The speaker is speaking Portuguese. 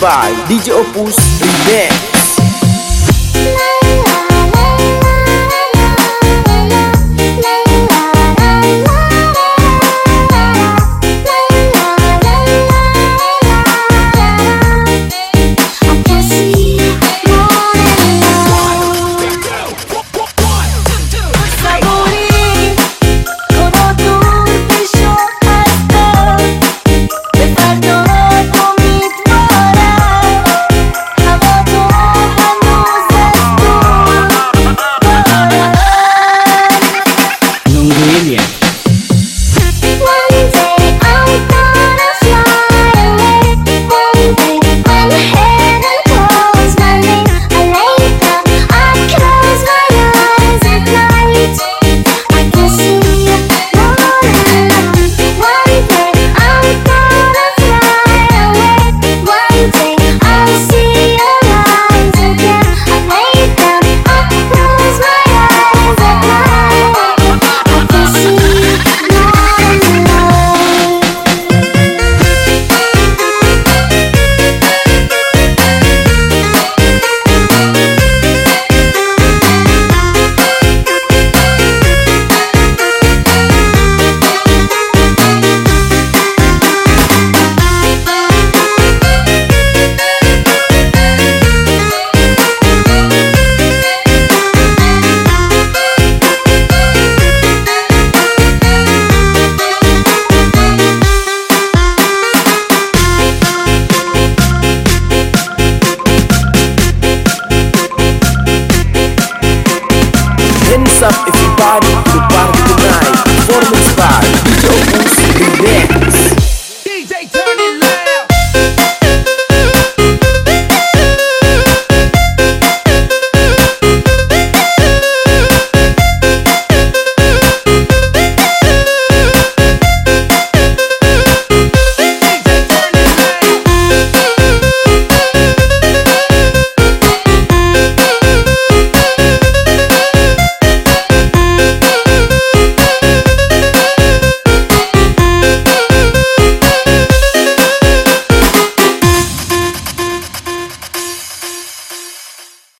by DJ Opus